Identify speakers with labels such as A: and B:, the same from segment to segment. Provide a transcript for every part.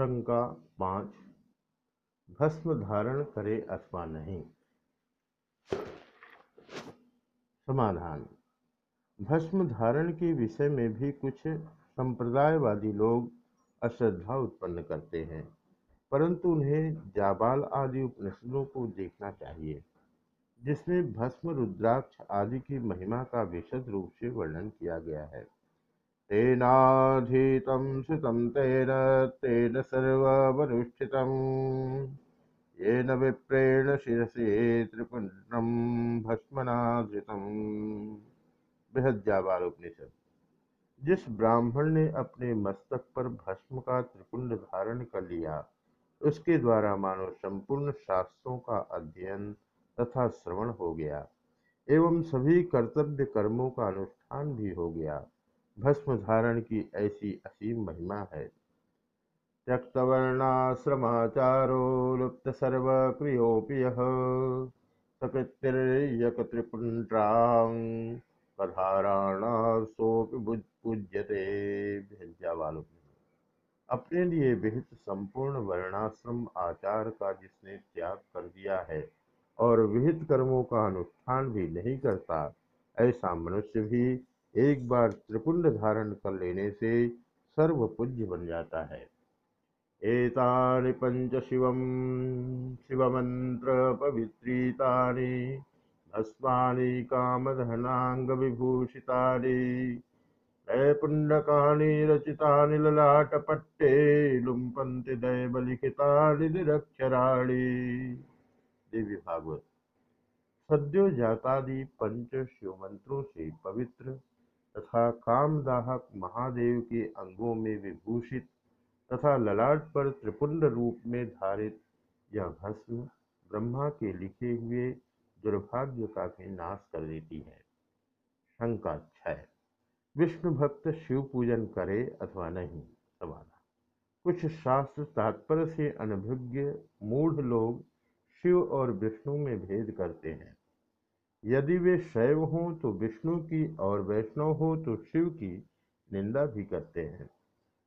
A: शंका पाँच। भस्म धारण करे अथवा नहीं। समाधान। भस्म धारण के विषय में भी कुछ संप्रदायवादी लोग अश्रद्धा उत्पन्न करते हैं, परंतु उन्हें जाबाल आदि उपनिषदों को देखना चाहिए, जिसमें भस्म, रुद्राक्ष आदि की महिमा का विशद रूप से वर्णन किया गया है। तेनाधीतम सुतम तेन तेन सर्वनुष्ठितम ये न विप्रेण शिरसे त्रिपुण्डम भस्मनाधृतम बृहद उपनिषद। जिस ब्राह्मण ने अपने मस्तक पर भस्म का त्रिपुंड धारण कर लिया, उसके द्वारा मानो संपूर्ण शास्त्रों का अध्ययन तथा श्रवण हो गया, एवं सभी कर्तव्य कर्मों का अनुष्ठान भी हो गया भस्म धारण की ऐसी असीम महिमा है। त्यक्तवर्णाश्रमाचारो लुप्त सर्वक्रियोपि सकृतिर्यक त्रिपुण्ड्रांग पधाराणासोपि पूज्यते अपने लिए विहित संपूर्ण वर्णाश्रम आचार का जिसने त्याग कर दिया है और विहित कर्मों का अनुष्ठान भी नहीं करता, ऐसा मनुष्य भी एक बार त्रिपुंड धारण कर लेने से सर्व पूज्य बन जाता है। एतानि पंच शिवम शिवमंत्र पवित्रीतानि भस्मानि कामधनांग विभूषितानि त्रयपुण्डकानि रचितानि ललाटपट्टे, लुम्पन्ति दैवलिखितानि निरक्षराणि। देवी भागवत। सद्यो जातादि पंच शिव मंत्रों से पवित्र तथा कामदाहक महादेव के अंगों में विभूषित तथा ललाट पर त्रिपुंड रूप में धारित यह भस्म ब्रह्मा के लिखे हुए दुर्भाग्य का भी नाश कर देती है। शंका छय विष्णु भक्त शिव पूजन करे अथवा नहीं, सवाल। कुछ शास्त्र तात्पर्य से अनभिज्ञ मूढ़ लोग शिव और विष्णु में भेद करते हैं। यदि वे शैव हों तो विष्णु की और वैष्णव हो तो शिव की निंदा भी करते हैं।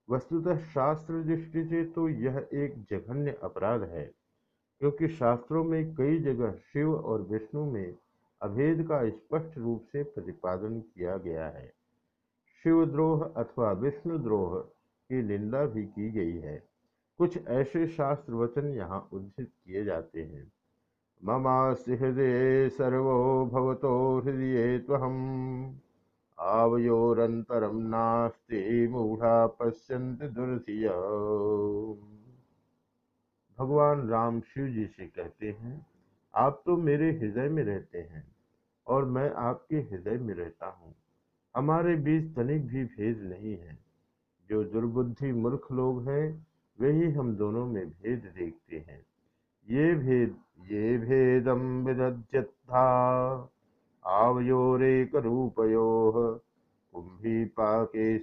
A: वस्तुतः शास्त्र दृष्टि से तो यह एक जघन्य अपराध है, क्योंकि शास्त्रों में कई जगह शिव और विष्णु में अभेद का स्पष्ट रूप से प्रतिपादन किया गया है। शिवद्रोह अथवा विष्णुद्रोह की निंदा भी की गई है। कुछ ऐसे शास्त्र वचन यहाँ उद्धृत किए जाते हैं। ममास्ति हृदय सर्वो भवतो हृदय त्वहम आवयोरंतरम नास्ति मूढ़ा पश्यंत दुर्धिय। भगवान राम शिव जी से कहते हैं, आप तो मेरे हृदय में रहते हैं और मैं आपके हृदय में रहता हूँ। हमारे बीच तनिक भी भेद नहीं है। जो दुर्बुद्धि मूर्ख लोग हैं वही हम दोनों में भेद देखते हैं। ये भेद, ये आवयोरेक रूपयो कुंभी पाके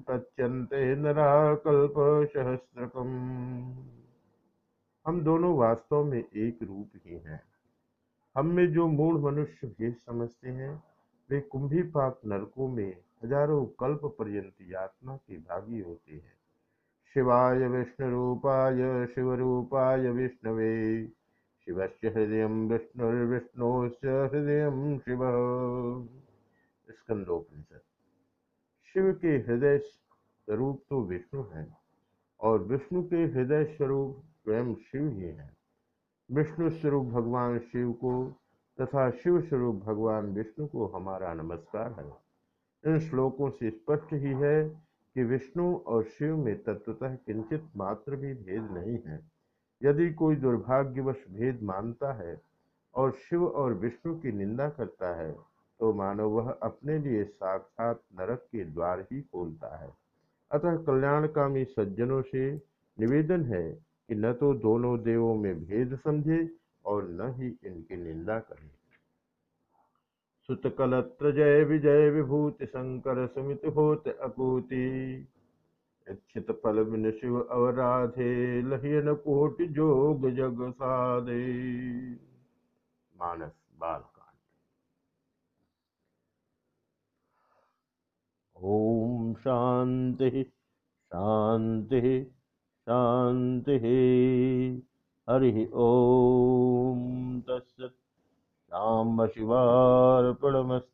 A: पच्यंते नरा हम दोनों वास्तव में एक रूप ही हैं। हम में जो मूढ़ मनुष्य भेद समझते हैं, वे कुंभी पाक नरकों में हज़ारों कल्प पर्यंत यातना के भागी होते हैं। शिवाय विष्णुरूपाय शिवरूपाय विष्णवे। शिवस्य हृदय विष्णुर्विष्णुश्च हृदय शिव। स्कंदोपनिषद। शिव के हृदय स्वरूप तो विष्णु है और विष्णु के हृदय स्वरूप स्वयं शिव ही है। विष्णु स्वरूप भगवान शिव को तथा शिव स्वरूप भगवान विष्णु को हमारा नमस्कार है। इन श्लोकों से स्पष्ट ही है कि विष्णु और शिव में तत्वतः किंचित मात्र भी भेद नहीं है। यदि कोई दुर्भाग्यवश भेद मानता है और शिव और विष्णु की निंदा करता है तो मानो वह अपने लिए साक्षात नरक के द्वार ही खोलता है। अतः कल्याणकामी सज्जनों से निवेदन है कि न तो दोनों देवों में भेद समझे और न ही इनकी निंदा करे। सुतकलत्र जय विजय विभूति शंकर सुमित होत अकूति इच्छित फल बिन शिव अवराधे लहियन कोट जोग जग साधे। मानस बालकांड। ओम शांति शांति शांति। हरि ओम तत्सत। शाम शिवार्पणमस्तु।